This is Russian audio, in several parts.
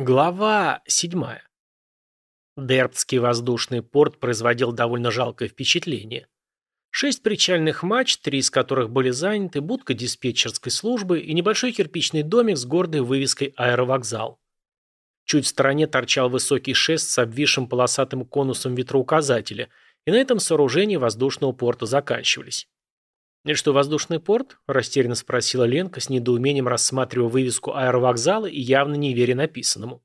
Глава 7. Дербтский воздушный порт производил довольно жалкое впечатление. Шесть причальных мач, три из которых были заняты, будка диспетчерской службы и небольшой кирпичный домик с гордой вывеской «Аэровокзал». Чуть в стороне торчал высокий шест с обвисшим полосатым конусом ветроуказателя, и на этом сооружении воздушного порта заканчивались. «И что, воздушный порт?» – растерянно спросила Ленка, с недоумением рассматривая вывеску аэровокзала и явно не веря написанному.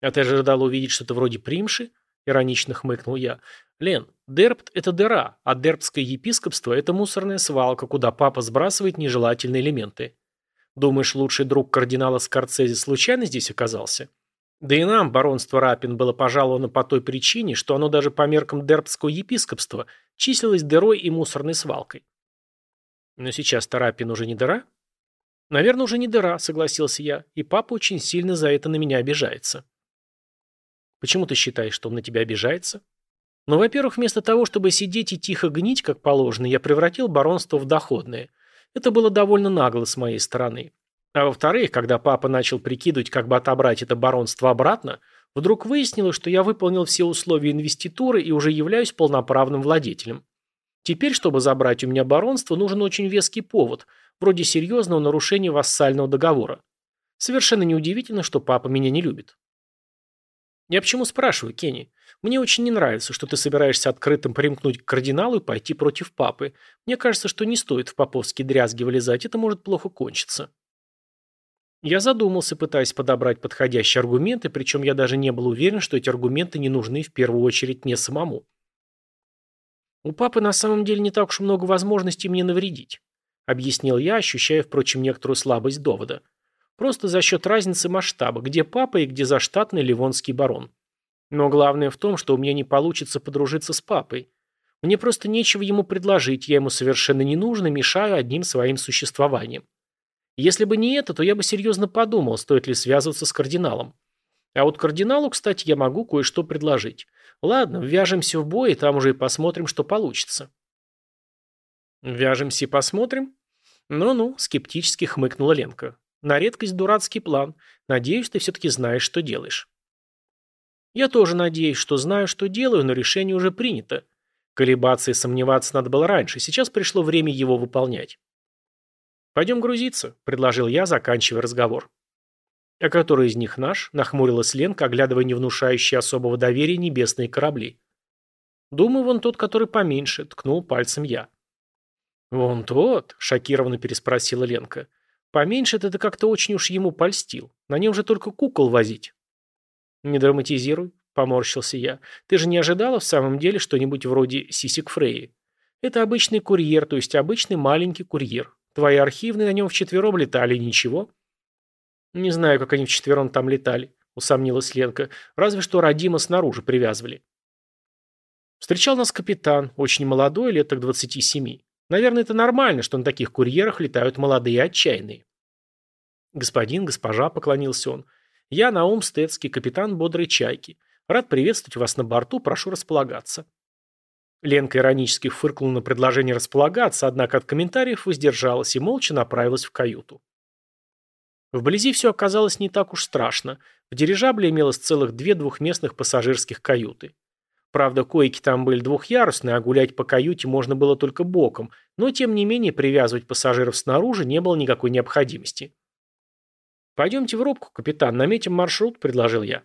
«А ты ожидала увидеть что-то вроде примши?» – иронично хмыкнул я. «Лен, Дерпт – это дыра, а Дерптское епископство – это мусорная свалка, куда папа сбрасывает нежелательные элементы. Думаешь, лучший друг кардинала Скорцезе случайно здесь оказался?» Да и нам баронство Рапин было пожаловано по той причине, что оно даже по меркам Дерптского епископства числилось дырой и мусорной свалкой. Но сейчас Тарапин уже не дыра? Наверное, уже не дыра, согласился я, и папа очень сильно за это на меня обижается. Почему ты считаешь, что он на тебя обижается? Ну, во-первых, вместо того, чтобы сидеть и тихо гнить, как положено, я превратил баронство в доходное. Это было довольно нагло с моей стороны. А во-вторых, когда папа начал прикидывать, как бы отобрать это баронство обратно, вдруг выяснилось, что я выполнил все условия инвеституры и уже являюсь полноправным владетелем. Теперь, чтобы забрать у меня баронство, нужен очень веский повод, вроде серьезного нарушения вассального договора. Совершенно неудивительно, что папа меня не любит. Я почему спрашиваю, Кенни? Мне очень не нравится, что ты собираешься открытым примкнуть к кардиналу и пойти против папы. Мне кажется, что не стоит в поповские дрязги вылезать, это может плохо кончиться. Я задумался, пытаясь подобрать подходящие аргументы, причем я даже не был уверен, что эти аргументы не нужны в первую очередь мне самому. «У папы на самом деле не так уж много возможностей мне навредить», объяснил я, ощущая, впрочем, некоторую слабость довода. «Просто за счет разницы масштаба, где папа и где заштатный ливонский барон. Но главное в том, что у меня не получится подружиться с папой. Мне просто нечего ему предложить, я ему совершенно не нужно, мешаю одним своим существованием. Если бы не это, то я бы серьезно подумал, стоит ли связываться с кардиналом. А вот кардиналу, кстати, я могу кое-что предложить. Ладно, вяжемся в бой, и там уже и посмотрим, что получится. Вяжемся и посмотрим? Ну-ну, скептически хмыкнула Ленка. На редкость дурацкий план. Надеюсь, ты все-таки знаешь, что делаешь. Я тоже надеюсь, что знаю, что делаю, но решение уже принято. Колебаться и сомневаться надо было раньше, сейчас пришло время его выполнять. «Пойдем грузиться», — предложил я, заканчивая разговор. «А который из них наш?» – нахмурилась Ленка, оглядывая не внушающие особого доверия небесные корабли. «Думаю, вон тот, который поменьше», – ткнул пальцем я. «Вон тот?» – шокированно переспросила Ленка. «Поменьше это как-то очень уж ему польстил. На нем же только кукол возить». «Не драматизируй», – поморщился я. «Ты же не ожидала в самом деле что-нибудь вроде сисек Фреи? Это обычный курьер, то есть обычный маленький курьер. Твои архивные на нем вчетвером летали, ничего?» «Не знаю, как они вчетвером там летали», — усомнилась Ленка. «Разве что Родима снаружи привязывали». Встречал нас капитан, очень молодой, лет так двадцати семи. Наверное, это нормально, что на таких курьерах летают молодые и отчаянные. «Господин, госпожа», — поклонился он, — «я Наум Стецкий, капитан бодрой чайки. Рад приветствовать вас на борту, прошу располагаться». Ленка иронически фыркнула на предложение располагаться, однако от комментариев воздержалась и молча направилась в каюту. Вблизи все оказалось не так уж страшно. В дирижабле имелось целых две двухместных пассажирских каюты. Правда, койки там были двухъярусные, а гулять по каюте можно было только боком, но тем не менее привязывать пассажиров снаружи не было никакой необходимости. «Пойдемте в рубку, капитан, наметим маршрут», – предложил я.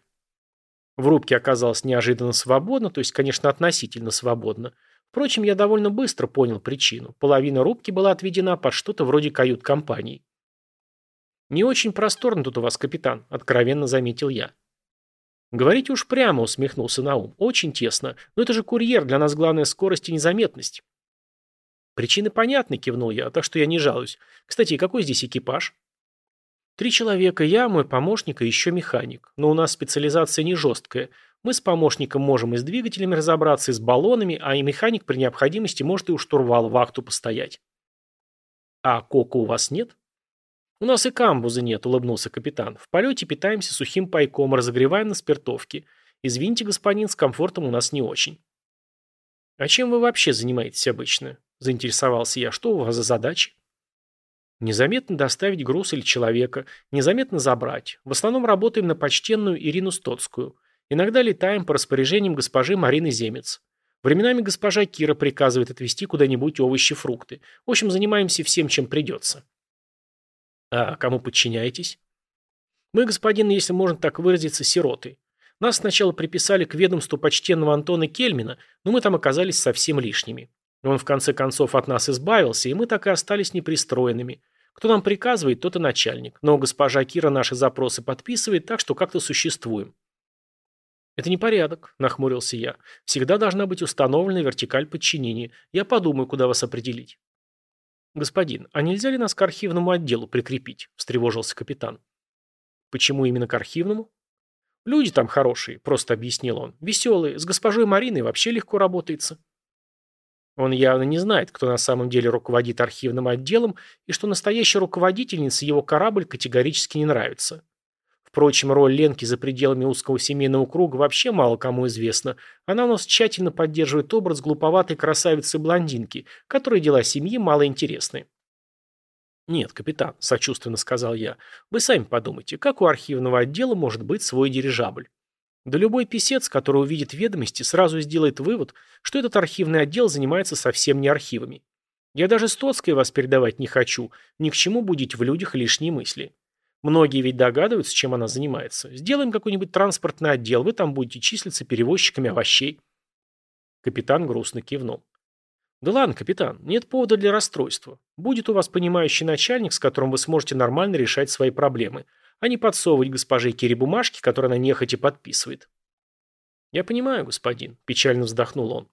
В рубке оказалось неожиданно свободно, то есть, конечно, относительно свободно. Впрочем, я довольно быстро понял причину. Половина рубки была отведена под что-то вроде кают-компании. «Не очень просторно тут у вас, капитан», — откровенно заметил я. «Говорите уж прямо», — усмехнулся Наум. «Очень тесно. Но это же курьер, для нас главная скорость и незаметность». «Причины понятны», — кивнул я, так что я не жалуюсь. «Кстати, какой здесь экипаж?» «Три человека, я, мой помощник и еще механик. Но у нас специализация не жесткая. Мы с помощником можем и с двигателями разобраться, и с баллонами, а и механик при необходимости может и у штурвала вахту постоять». «А кока у вас нет?» «У нас и камбуза нет», — улыбнулся капитан. «В полете питаемся сухим пайком, разогреваем на спиртовке. Извините, господин, с комфортом у нас не очень». «А чем вы вообще занимаетесь обычно?» — заинтересовался я. «Что у вас за задачи?» Незаметно доставить груз или человека, незаметно забрать. В основном работаем на почтенную Ирину Стоцкую. Иногда летаем по распоряжениям госпожи Марины Земец. Временами госпожа Кира приказывает отвезти куда-нибудь овощи, фрукты. В общем, занимаемся всем, чем придется. А кому подчиняетесь? Мы, господин, если можно так выразиться, сироты. Нас сначала приписали к ведомству почтенного Антона Кельмина, но мы там оказались совсем лишними. Он в конце концов от нас избавился, и мы так и остались непристроенными. Кто нам приказывает, тот и начальник. Но госпожа Кира наши запросы подписывает, так что как-то существуем. «Это не порядок», – нахмурился я. «Всегда должна быть установлена вертикаль подчинения. Я подумаю, куда вас определить». «Господин, а нельзя ли нас к архивному отделу прикрепить?» – встревожился капитан. «Почему именно к архивному?» «Люди там хорошие», – просто объяснил он. «Веселые. С госпожой Мариной вообще легко работается». Он явно не знает, кто на самом деле руководит архивным отделом и что настоящей руководительнице его корабль категорически не нравится. Впрочем, роль Ленки за пределами узкого семейного круга вообще мало кому известна. Она у нас тщательно поддерживает образ глуповатой красавицы-блондинки, которой дела семьи мало интересны. «Нет, капитан», – сочувственно сказал я, – «вы сами подумайте, как у архивного отдела может быть свой дирижабль? Да любой писец, который увидит ведомости, сразу сделает вывод, что этот архивный отдел занимается совсем не архивами. Я даже Стоцкой вас передавать не хочу, ни к чему будить в людях лишние мысли. Многие ведь догадываются, чем она занимается. Сделаем какой-нибудь транспортный отдел, вы там будете числиться перевозчиками овощей. Капитан грустно кивнул. Да ладно, капитан, нет повода для расстройства. Будет у вас понимающий начальник, с которым вы сможете нормально решать свои проблемы а не подсовывать госпоже Кире бумажки, которые она нехотя подписывает. «Я понимаю, господин», – печально вздохнул он.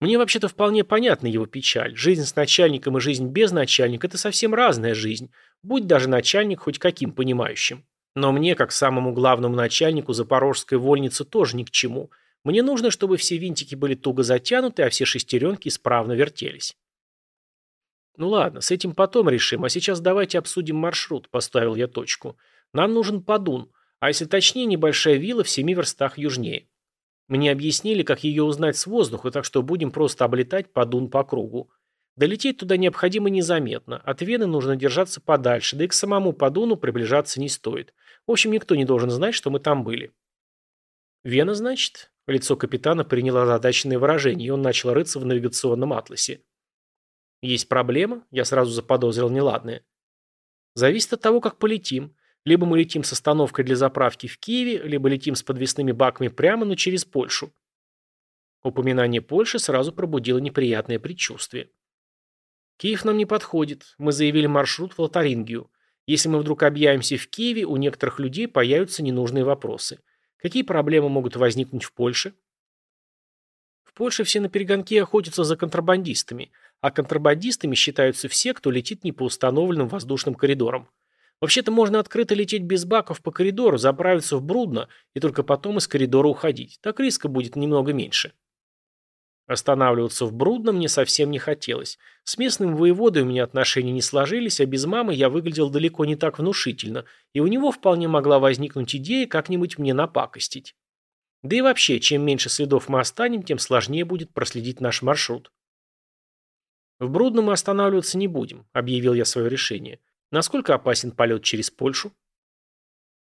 Мне вообще-то вполне понятна его печаль. Жизнь с начальником и жизнь без начальника – это совсем разная жизнь, будь даже начальник хоть каким понимающим. Но мне, как самому главному начальнику запорожской вольницы, тоже ни к чему. Мне нужно, чтобы все винтики были туго затянуты, а все шестеренки исправно вертелись. «Ну ладно, с этим потом решим, а сейчас давайте обсудим маршрут», – поставил я точку. «Нам нужен Падун, а если точнее, небольшая вилла в семи верстах южнее. Мне объяснили, как ее узнать с воздуха, так что будем просто облетать Падун по кругу. Долететь туда необходимо незаметно, от Вены нужно держаться подальше, да и к самому Падуну приближаться не стоит. В общем, никто не должен знать, что мы там были». «Вена, значит?» Лицо капитана приняло озадаченное выражение, и он начал рыться в навигационном атласе. Есть проблема? Я сразу заподозрил неладное. Зависит от того, как полетим. Либо мы летим с остановкой для заправки в Киеве, либо летим с подвесными баками прямо, но через Польшу. Упоминание Польши сразу пробудило неприятное предчувствие. Киев нам не подходит. Мы заявили маршрут в Лотарингию. Если мы вдруг объявимся в Киеве, у некоторых людей появятся ненужные вопросы. Какие проблемы могут возникнуть в Польше? В Польше все на перегонке охотятся за контрабандистами, а контрабандистами считаются все, кто летит не по установленным воздушным коридорам. Вообще-то можно открыто лететь без баков по коридору, заправиться в Брудно и только потом из коридора уходить. Так риска будет немного меньше. Останавливаться в Брудно мне совсем не хотелось. С местным воеводой у меня отношения не сложились, а без мамы я выглядел далеко не так внушительно, и у него вполне могла возникнуть идея как-нибудь мне напакостить. Да и вообще, чем меньше следов мы останем, тем сложнее будет проследить наш маршрут. «В Брудном мы останавливаться не будем», – объявил я свое решение. «Насколько опасен полет через Польшу?»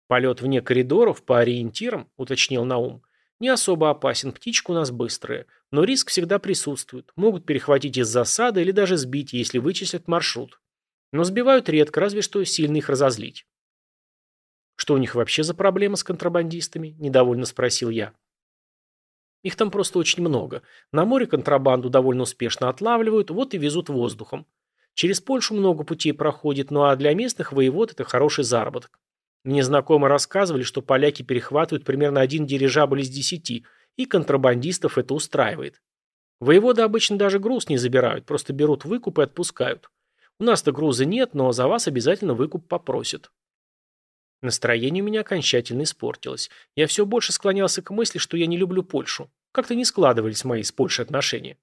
«Полет вне коридоров, по ориентирам», – уточнил Наум. «Не особо опасен, птичка у нас быстрая, но риск всегда присутствует. Могут перехватить из засады или даже сбить, если вычислят маршрут. Но сбивают редко, разве что сильно их разозлить». «Что у них вообще за проблема с контрабандистами?» – недовольно спросил я. Их там просто очень много. На море контрабанду довольно успешно отлавливают, вот и везут воздухом. Через Польшу много путей проходит, ну а для местных воевод это хороший заработок. Мне знакомые рассказывали, что поляки перехватывают примерно один дирижабль из десяти, и контрабандистов это устраивает. Воеводы обычно даже груз не забирают, просто берут выкуп и отпускают. У нас-то груза нет, но за вас обязательно выкуп попросят. Настроение у меня окончательно испортилось. Я все больше склонялся к мысли, что я не люблю Польшу. Как-то не складывались мои с Польшей отношения.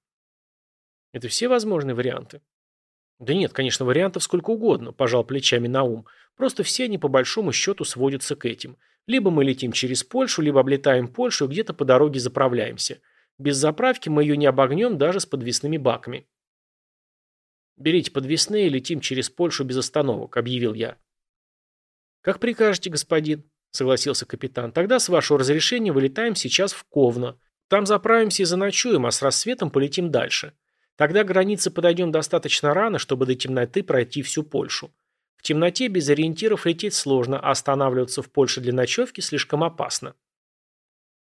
Это все возможные варианты? Да нет, конечно, вариантов сколько угодно, пожал плечами на ум. Просто все они по большому счету сводятся к этим. Либо мы летим через Польшу, либо облетаем Польшу и где-то по дороге заправляемся. Без заправки мы ее не обогнем даже с подвесными баками. «Берите подвесные и летим через Польшу без остановок», — объявил я. «Как прикажете, господин», — согласился капитан. «Тогда, с вашего разрешения, вылетаем сейчас в Ковно. Там заправимся и заночуем, а с рассветом полетим дальше. Тогда к границе подойдем достаточно рано, чтобы до темноты пройти всю Польшу. В темноте без ориентиров лететь сложно, а останавливаться в Польше для ночевки слишком опасно».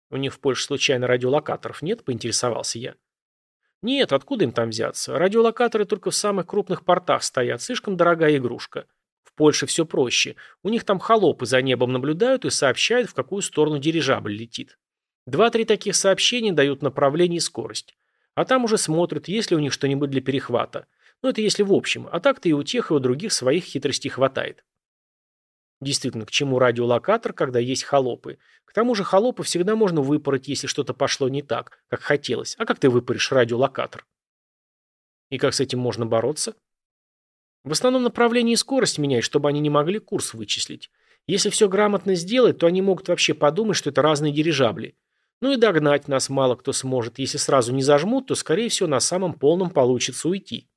«У них в Польше случайно радиолокаторов нет?» – поинтересовался я. «Нет, откуда им там взяться? Радиолокаторы только в самых крупных портах стоят, слишком дорогая игрушка. В Польше все проще. У них там холопы за небом наблюдают и сообщают, в какую сторону дирижабль летит. Два-три таких сообщения дают направление и скорость. А там уже смотрят, есть ли у них что-нибудь для перехвата. Ну, это если в общем, а так-то и у тех, и у других своих хитростей хватает. Действительно, к чему радиолокатор, когда есть холопы? К тому же холопы всегда можно выпороть, если что-то пошло не так, как хотелось. А как ты выпаришь радиолокатор? И как с этим можно бороться? В основном направление и скорость менять, чтобы они не могли курс вычислить. Если все грамотно сделать, то они могут вообще подумать, что это разные дирижабли. Ну и догнать нас мало кто сможет. Если сразу не зажмут, то, скорее всего, на самом полном получится уйти.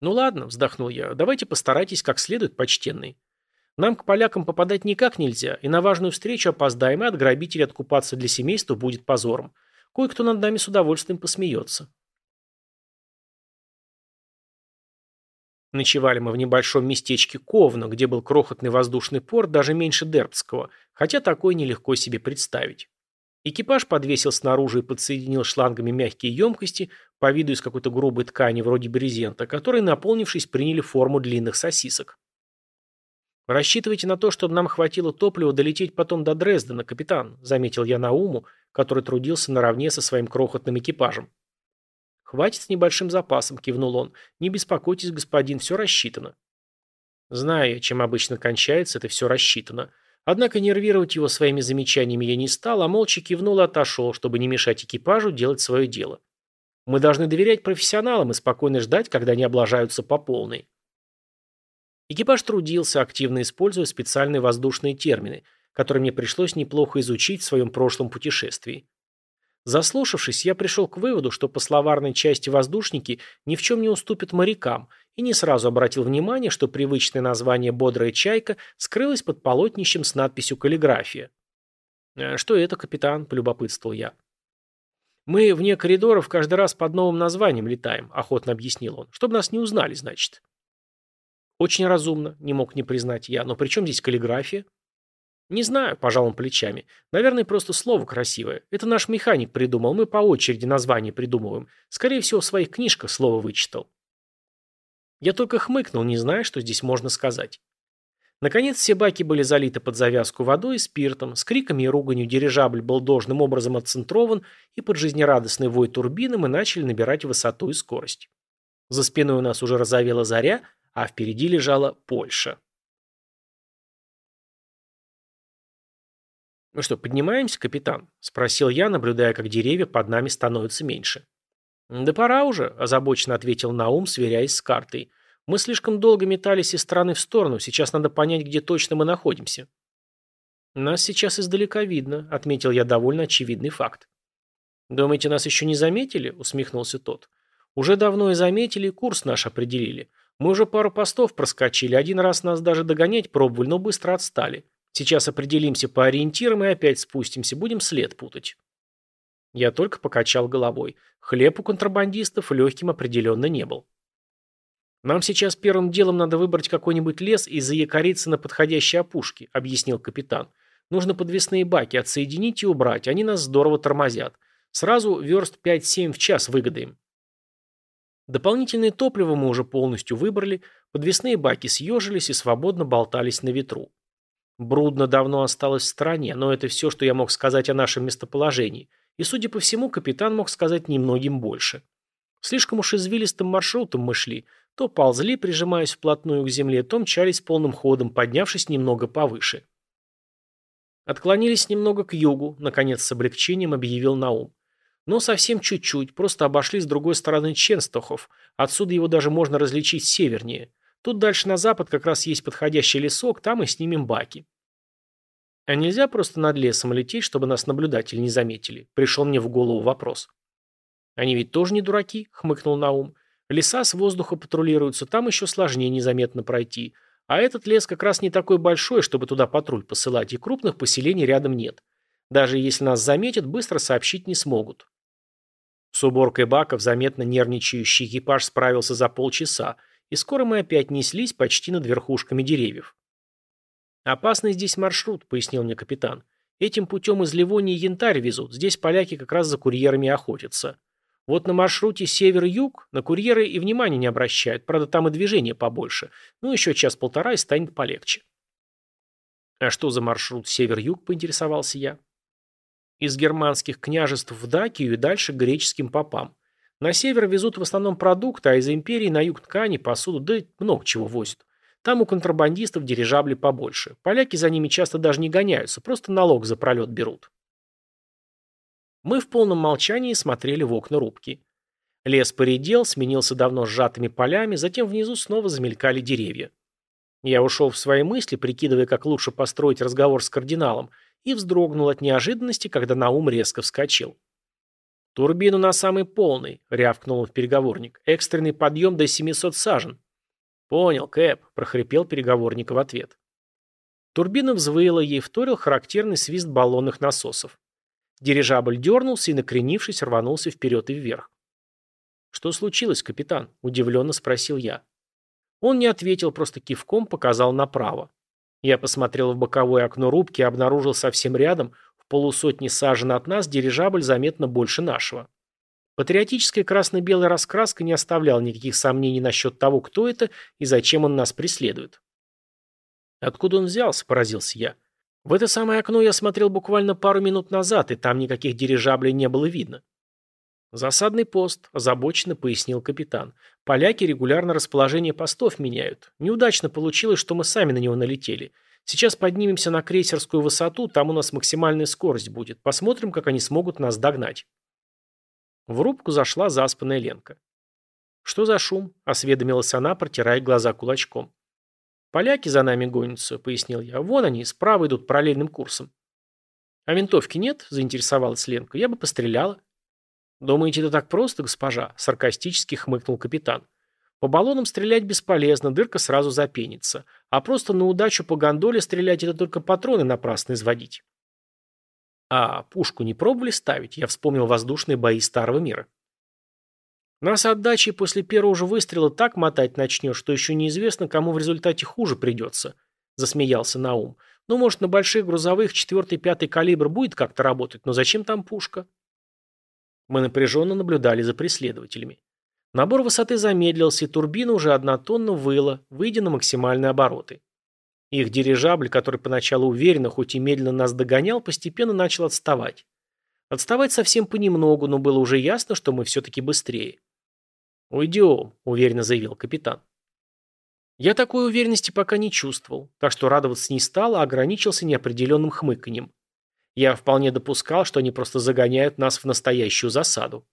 Ну ладно, вздохнул я, давайте постарайтесь как следует, почтенный. Нам к полякам попадать никак нельзя, и на важную встречу опоздаем, и от грабителей откупаться для семейства будет позором. Кое-кто над нами с удовольствием посмеется. Ночевали мы в небольшом местечке Ковно, где был крохотный воздушный порт, даже меньше Дербцкого, хотя такой нелегко себе представить. Экипаж подвесил снаружи и подсоединил шлангами мягкие емкости, по виду из какой-то грубой ткани вроде брезента, которые, наполнившись, приняли форму длинных сосисок. «Рассчитывайте на то, чтобы нам хватило топлива долететь потом до Дрездена, капитан», заметил я Науму, который трудился наравне со своим крохотным экипажем. «Хватит с небольшим запасом», – кивнул он. «Не беспокойтесь, господин, все рассчитано». Зная, чем обычно кончается, это все рассчитано. Однако нервировать его своими замечаниями я не стал, а молча кивнул и отошел, чтобы не мешать экипажу делать свое дело. Мы должны доверять профессионалам и спокойно ждать, когда они облажаются по полной. Экипаж трудился, активно используя специальные воздушные термины, которые мне пришлось неплохо изучить в своем прошлом путешествии. Заслушавшись, я пришел к выводу, что по словарной части воздушники ни в чем не уступят морякам, и не сразу обратил внимание, что привычное название «бодрая чайка» скрылось под полотнищем с надписью «каллиграфия». «Э, «Что это, капитан?» – полюбопытствовал я. «Мы вне коридоров каждый раз под новым названием летаем», – охотно объяснил он. «Чтобы нас не узнали, значит». Очень разумно, не мог не признать я. Но при чем здесь каллиграфия? Не знаю, пожал он плечами. Наверное, просто слово красивое. Это наш механик придумал, мы по очереди название придумываем. Скорее всего, в своих книжках слово вычитал. Я только хмыкнул, не зная, что здесь можно сказать. Наконец все баки были залиты под завязку водой и спиртом, с криками и руганью дирижабль был должным образом отцентрован, и под жизнерадостный вой турбины мы начали набирать высоту и скорость. За спиной у нас уже разовела заря, а впереди лежала Польша. «Ну что, поднимаемся, капитан?» – спросил я, наблюдая, как деревья под нами становятся меньше. «Да пора уже», – озабоченно ответил Наум, сверяясь с картой. «Мы слишком долго метались из стороны в сторону, сейчас надо понять, где точно мы находимся». «Нас сейчас издалека видно», – отметил я довольно очевидный факт. «Думаете, нас еще не заметили?» – усмехнулся тот. «Уже давно и заметили, курс наш определили. Мы уже пару постов проскочили, один раз нас даже догонять пробовали, но быстро отстали. Сейчас определимся по ориентирам и опять спустимся, будем след путать. Я только покачал головой. Хлеб у контрабандистов легким определенно не был. «Нам сейчас первым делом надо выбрать какой-нибудь лес и заякориться на подходящей опушке», — объяснил капитан. «Нужно подвесные баки отсоединить и убрать, они нас здорово тормозят. Сразу верст 5-7 в час выгодаем. Дополнительное топливо мы уже полностью выбрали, подвесные баки съежились и свободно болтались на ветру. Брудно давно осталось в стороне, но это все, что я мог сказать о нашем местоположении, и, судя по всему, капитан мог сказать немногим больше. Слишком уж извилистым маршрутом мы шли, то ползли, прижимаясь вплотную к земле, то мчались полным ходом, поднявшись немного повыше. Отклонились немного к югу, наконец с облегчением объявил Наум. Но совсем чуть-чуть, просто обошли с другой стороны Ченстохов. Отсюда его даже можно различить севернее. Тут дальше на запад как раз есть подходящий лесок, там и снимем баки. А нельзя просто над лесом лететь, чтобы нас наблюдатели не заметили? Пришел мне в голову вопрос. Они ведь тоже не дураки, хмыкнул Наум. Леса с воздуха патрулируются, там еще сложнее незаметно пройти. А этот лес как раз не такой большой, чтобы туда патруль посылать, и крупных поселений рядом нет. Даже если нас заметят, быстро сообщить не смогут. С уборкой баков заметно нервничающий экипаж справился за полчаса, и скоро мы опять неслись почти над верхушками деревьев. «Опасный здесь маршрут», — пояснил мне капитан. «Этим путем из Ливонии янтарь везут, здесь поляки как раз за курьерами охотятся. Вот на маршруте север-юг на курьеры и внимания не обращают, правда там и движение побольше. Ну еще час-полтора и станет полегче». «А что за маршрут север-юг?» — поинтересовался я. Из германских княжеств в Дакию и дальше к греческим попам. На север везут в основном продукты, а из империи на юг ткани, посуду, да много чего возят. Там у контрабандистов дирижабли побольше. Поляки за ними часто даже не гоняются, просто налог за пролет берут. Мы в полном молчании смотрели в окна рубки. Лес поредел, сменился давно сжатыми полями, затем внизу снова замелькали деревья. Я ушел в свои мысли, прикидывая, как лучше построить разговор с кардиналом, и вздрогнул от неожиданности, когда Наум резко вскочил. «Турбину на самый полный», — рявкнул в переговорник. «Экстренный подъем до 700 сажен». «Понял, Кэп», — прохрипел переговорник в ответ. Турбина взвыла, ей вторил характерный свист баллонных насосов. Дирижабль дернулся и, накренившись, рванулся вперед и вверх. «Что случилось, капитан?» – удивленно спросил я. Он не ответил, просто кивком показал направо. Я посмотрел в боковое окно рубки и обнаружил совсем рядом, в полусотни сажен от нас, дирижабль заметно больше нашего. Патриотическая красно-белая раскраска не оставляла никаких сомнений насчет того, кто это и зачем он нас преследует. «Откуда он взялся?» – поразился я. «В это самое окно я смотрел буквально пару минут назад, и там никаких дирижаблей не было видно». «Засадный пост», – озабоченно пояснил капитан. «Поляки регулярно расположение постов меняют. Неудачно получилось, что мы сами на него налетели. Сейчас поднимемся на крейсерскую высоту, там у нас максимальная скорость будет. Посмотрим, как они смогут нас догнать». В рубку зашла заспанная Ленка. «Что за шум?» – осведомилась она, протирая глаза кулачком. «Поляки за нами гонятся», – пояснил я. «Вон они, справа идут параллельным курсом». «А винтовки нет?» – заинтересовалась Ленка. «Я бы постреляла». «Думаете, это так просто, госпожа?» – саркастически хмыкнул капитан. «По баллонам стрелять бесполезно, дырка сразу запенится. А просто на удачу по гондоле стрелять – это только патроны напрасно изводить». «А пушку не пробовали ставить?» Я вспомнил воздушные бои Старого Мира. «Нас отдачей после первого же выстрела так мотать начнет, что еще неизвестно, кому в результате хуже придется», – засмеялся Наум. «Ну, может, на больших грузовых четвертый-пятый калибр будет как-то работать, но зачем там пушка?» Мы напряженно наблюдали за преследователями. Набор высоты замедлился, и турбина уже однотонно выла, выйдя на максимальные обороты. Их дирижабль, который поначалу уверенно, хоть и медленно нас догонял, постепенно начал отставать. Отставать совсем понемногу, но было уже ясно, что мы все-таки быстрее. «Уйдем», — уверенно заявил капитан. Я такой уверенности пока не чувствовал, так что радоваться не стал, а ограничился неопределенным хмыканьем. Я вполне допускал, что они просто загоняют нас в настоящую засаду.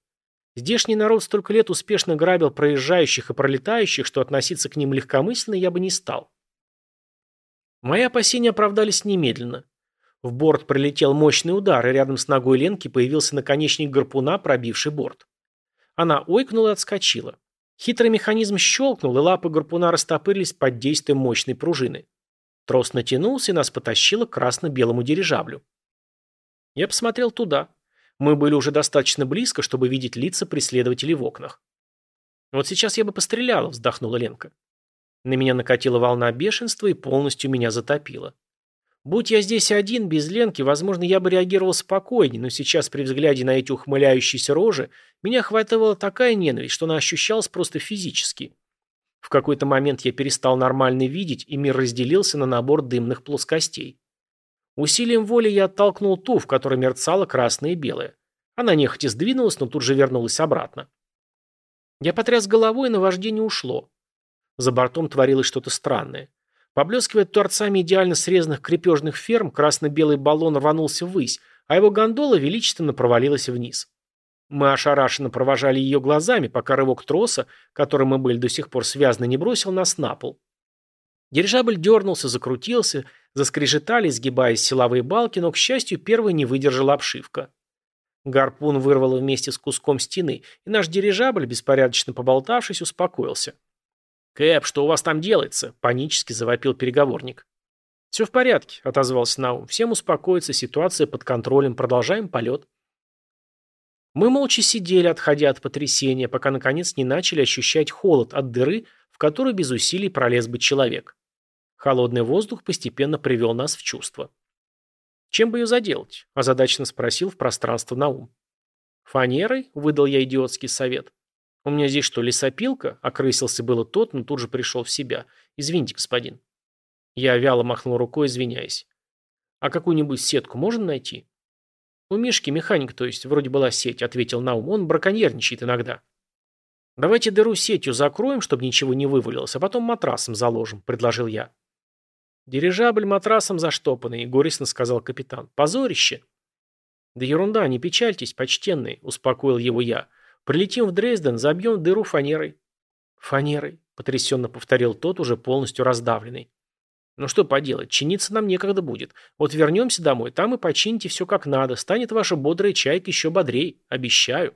Здешний народ столько лет успешно грабил проезжающих и пролетающих, что относиться к ним легкомысленно я бы не стал. Мои опасения оправдались немедленно. В борт прилетел мощный удар, и рядом с ногой Ленки появился наконечник гарпуна, пробивший борт. Она ойкнула и отскочила. Хитрый механизм щелкнул, и лапы гарпуна растопырились под действием мощной пружины. Трос натянулся, и нас потащило к красно-белому дирижаблю. Я посмотрел туда. Мы были уже достаточно близко, чтобы видеть лица преследователей в окнах. «Вот сейчас я бы постреляла», — вздохнула Ленка. На меня накатила волна бешенства и полностью меня затопила. Будь я здесь один, без Ленки, возможно, я бы реагировал спокойнее, но сейчас при взгляде на эти ухмыляющиеся рожи меня охватывала такая ненависть, что она ощущалась просто физически. В какой-то момент я перестал нормально видеть, и мир разделился на набор дымных плоскостей. Усилием воли я оттолкнул ту, в которой мерцало красное и белое. Она нехотя сдвинулась, но тут же вернулась обратно. Я потряс головой, и наваждение ушло. За бортом творилось что-то странное. Поблескивая торцами идеально срезанных крепежных ферм, красно-белый баллон рванулся ввысь, а его гондола величественно провалилась вниз. Мы ошарашенно провожали ее глазами, пока рывок троса, которым мы были до сих пор связаны, не бросил нас на пол. Дирижабль дернулся, закрутился, заскрежетали, сгибаясь силовые балки, но, к счастью, первой не выдержала обшивка. Гарпун вырвало вместе с куском стены, и наш дирижабль, беспорядочно поболтавшись, успокоился. «Кэп, что у вас там делается?» – панически завопил переговорник. «Все в порядке», – отозвался Наум. «Всем успокоится, ситуация под контролем, продолжаем полет». Мы молча сидели, отходя от потрясения, пока наконец не начали ощущать холод от дыры, в которую без усилий пролез бы человек. Холодный воздух постепенно привел нас в чувство. «Чем бы ее заделать?» – озадаченно спросил в пространство Наум. «Фанерой?» – выдал я идиотский совет. «У меня здесь что, лесопилка?» – окрысился было тот, но тут же пришел в себя. «Извините, господин». Я вяло махнул рукой, извиняясь. «А какую-нибудь сетку можно найти?» «У Мишки, механик, то есть, вроде была сеть», – ответил Наум. «Он браконьерничает иногда». «Давайте дыру сетью закроем, чтобы ничего не вывалилось, а потом матрасом заложим», – предложил я. «Дирижабль матрасом заштопанный», — горестно сказал капитан. «Позорище». «Да ерунда, не печальтесь, почтенный», — успокоил его я. «Прилетим в Дрезден, забьем дыру фанерой». «Фанерой», — потрясенно повторил тот, уже полностью раздавленный. «Ну что поделать, чиниться нам некогда будет. Вот вернемся домой, там и почините все как надо, станет ваша бодрая чайка еще бодрей, обещаю».